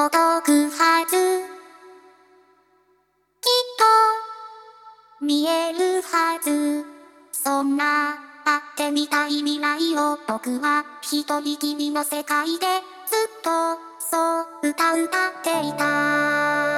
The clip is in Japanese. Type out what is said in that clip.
届くはず。きっと見えるはず。そんな会ってみたい未来を僕は一人君の世界でずっとそう歌歌っていた。